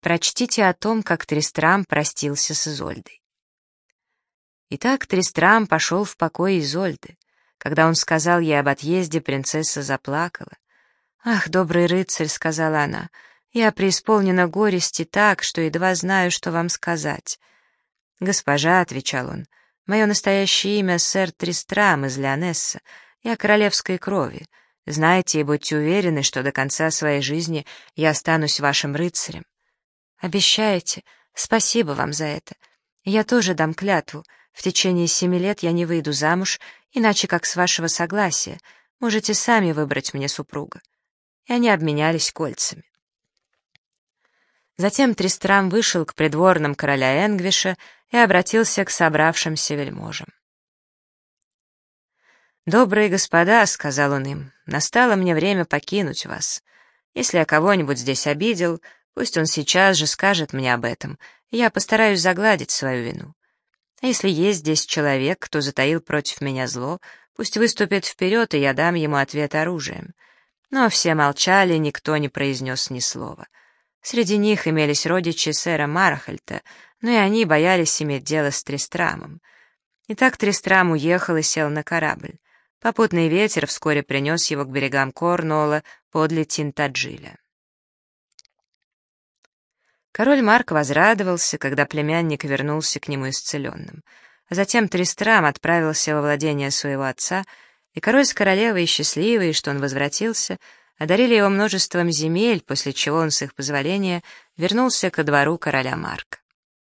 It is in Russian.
Прочтите о том, как Тристрам простился с Изольдой. Итак, Тристрам пошел в покой Изольды. Когда он сказал ей об отъезде, принцесса заплакала. «Ах, добрый рыцарь», — сказала она, — «я преисполнена горести так, что едва знаю, что вам сказать». «Госпожа», — отвечал он, — «мое настоящее имя сэр Тристрам из Леонесса, я королевской крови. Знайте и будьте уверены, что до конца своей жизни я останусь вашим рыцарем. Обещаете? Спасибо вам за это. Я тоже дам клятву. В течение семи лет я не выйду замуж, иначе как с вашего согласия. Можете сами выбрать мне супруга. И они обменялись кольцами. Затем Тристрам вышел к придворным короля Энгвиша и обратился к собравшимся вельможам. «Добрые господа», — сказал он им, — «настало мне время покинуть вас. Если я кого-нибудь здесь обидел, Пусть он сейчас же скажет мне об этом, я постараюсь загладить свою вину. А если есть здесь человек, кто затаил против меня зло, пусть выступит вперед, и я дам ему ответ оружием. Но все молчали, никто не произнес ни слова. Среди них имелись родичи сэра Мархальта, но и они боялись иметь дело с Тристрамом. Итак, Тристрам уехал и сел на корабль. Попутный ветер вскоре принес его к берегам Корнуола подле Тинтаджиля. Король Марк возрадовался, когда племянник вернулся к нему исцеленным. А затем Тристрам отправился во владение своего отца, и король с королевой, счастливые, что он возвратился, одарили его множеством земель, после чего он, с их позволения, вернулся ко двору короля Марка.